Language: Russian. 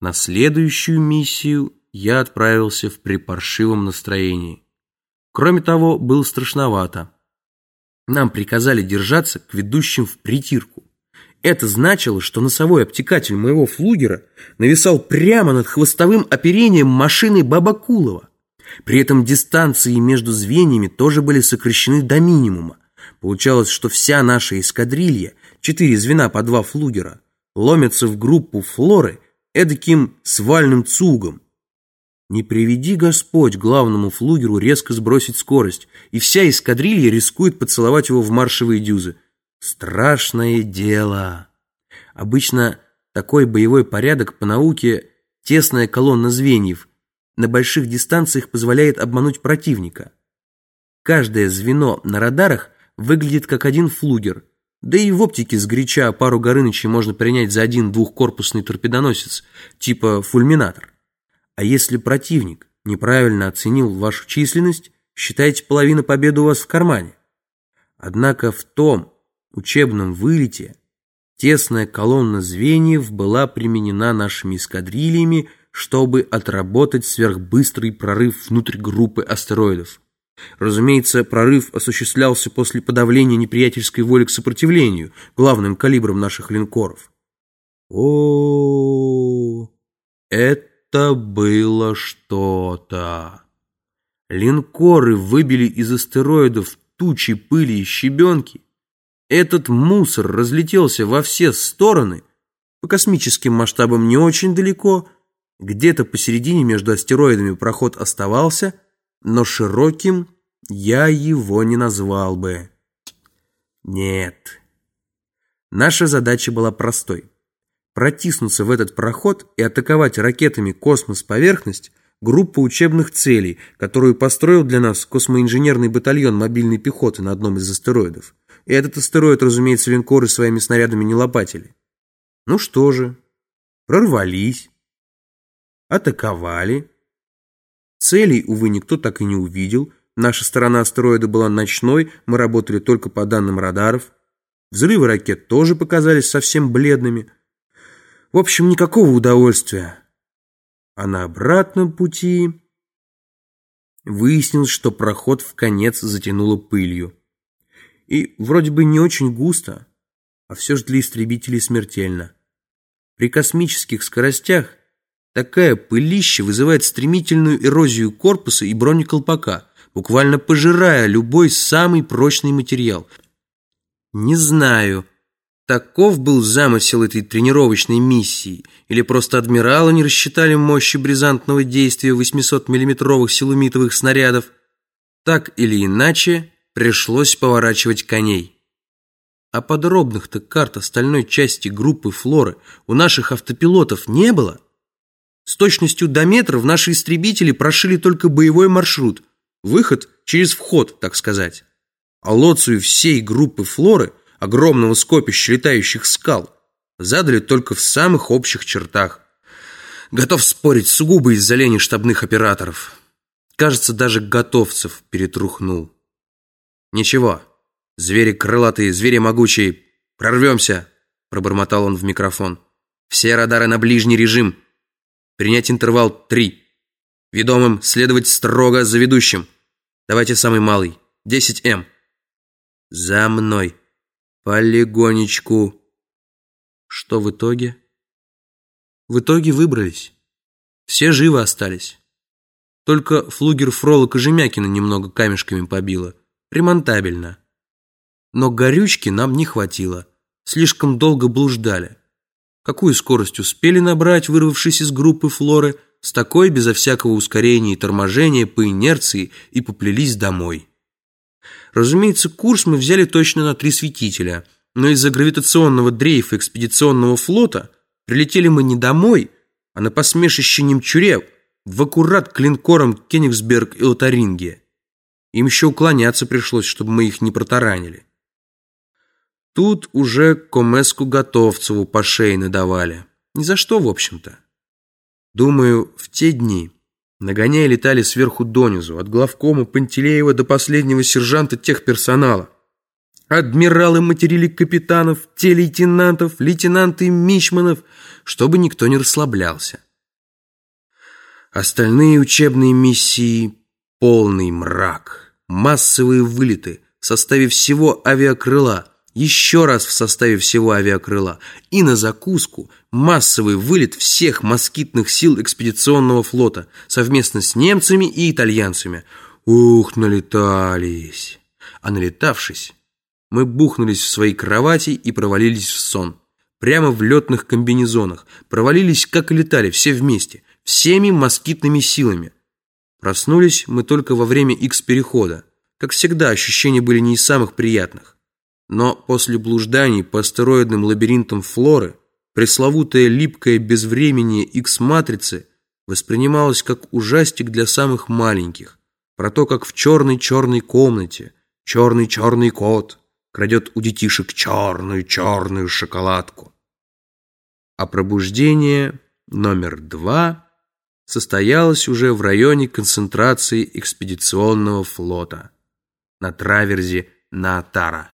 На следующую миссию я отправился в припаршивом настроении. Кроме того, было страшновато. Нам приказали держаться к ведущим в притирку. Это значило, что носовой обтекатель моего флугера нависал прямо над хвостовым оперением машины Бабакулова. При этом дистанции между звеньями тоже были сокращены до минимума. Получалось, что вся наша эскадрилья, четыре звена по два флугера, ломятся в группу флоры эдаким свальным цугом. Не приведи Господь главному флугеру резко сбросить скорость, и вся эскадрилья рискует поцеловать его в маршевые дюзы. Страшное дело. Обычно такой боевой порядок по науке – тесная колонна звеньев. На больших дистанциях позволяет обмануть противника. Каждое звено на радарах выглядит как один флугер. Да и в оптике сгоряча пару Горынычей можно принять за один двухкорпусный торпедоносец, типа фульминатор. А если противник неправильно оценил вашу численность, считайте половина победы у вас в кармане. Однако в том учебном вылете тесная колонна звеньев была применена нашими эскадрильями, чтобы отработать сверхбыстрый прорыв внутрь группы астероидов. Разумеется, прорыв осуществлялся после подавления неприятельской воли к сопротивлению, главным калибром наших линкоров. О, это было что-то. Линкоры выбили из астероидов тучи пыли и щебенки. Этот мусор разлетелся во все стороны, по космическим масштабам не очень далеко, где-то посередине между астероидами проход оставался – но широким я его не назвал бы. Нет. Наша задача была простой. Протиснуться в этот проход и атаковать ракетами космос-поверхность группу учебных целей, которую построил для нас космоинженерный батальон мобильной пехоты на одном из астероидов. И этот астероид, разумеется, линкоры своими снарядами не лопатили. Ну что же, прорвались, атаковали, Целей, увы, никто так и не увидел. Наша сторона астероида была ночной, мы работали только по данным радаров. Взрывы ракет тоже показались совсем бледными. В общем, никакого удовольствия. А на обратном пути выяснилось, что проход в конец затянуло пылью. И вроде бы не очень густо, а все же для истребителей смертельно. При космических скоростях Такая пылища вызывает стремительную эрозию корпуса и бронеколпака, буквально пожирая любой самый прочный материал. Не знаю, таков был замысел этой тренировочной миссии, или просто адмиралы не рассчитали мощи бризантного действия 800-миллиметровых силумитовых снарядов. Так или иначе, пришлось поворачивать коней. А подробных-то карт остальной части группы флоры у наших автопилотов не было – с точностью до метров наши истребители прошили только боевой маршрут, выход через вход, так сказать. А лоцию всей группы флоры, огромного скопища летающих скал, задали только в самых общих чертах. Готов спорить сугубо из-за лени штабных операторов. Кажется, даже готовцев перетрухнул. Ничего, звери крылатые, звери могучие, прорвемся, пробормотал он в микрофон. Все радары на ближний режим. Принять интервал 3. Ведомым следовать строго за ведущим. Давайте самый малый. 10М. За мной. Полигонечку. Что в итоге? В итоге выбрались. Все живы остались. Только флугер Фрола Кожемякина немного камешками побило. Ремонтабельно. Но горючки нам не хватило. Слишком долго блуждали. Какую скорость успели набрать, вырвавшись из группы Флоры, с такой, безо всякого ускорения и торможения, по инерции, и поплелись домой. Разумеется, курс мы взяли точно на три светителя, но из-за гравитационного дрейфа экспедиционного флота прилетели мы не домой, а на посмешище Немчуре, в аккурат к линкорам Кенигсберг и Лотарингия. Им еще уклоняться пришлось, чтобы мы их не протаранили. Тут уже Комеску Готовцеву по шее надавали. Ни за что, в общем-то. Думаю, в те дни нагоняя летали сверху донизу, от главкома Пантелеева до последнего сержанта техперсонала. Адмиралы материли капитанов, те лейтенантов, лейтенанты Мичманов, чтобы никто не расслаблялся. Остальные учебные миссии – полный мрак, массовые вылеты в составе всего авиакрыла, еще раз в составе всего авиакрыла и на закуску массовый вылет всех москитных сил экспедиционного флота совместно с немцами и итальянцами. Ух, налетались! А налетавшись, мы бухнулись в свои кровати и провалились в сон. Прямо в летных комбинезонах. Провалились, как летали, все вместе. Всеми москитными силами. Проснулись мы только во время X-перехода. Как всегда, ощущения были не из самых приятных. Но после блужданий по астероидным лабиринтам флоры пресловутое липкое безвременье X-матрицы воспринималось как ужастик для самых маленьких. Про то, как в черной-черной комнате черный-черный кот крадет у детишек черную-черную шоколадку. А пробуждение номер два состоялось уже в районе концентрации экспедиционного флота на траверзе Наатара.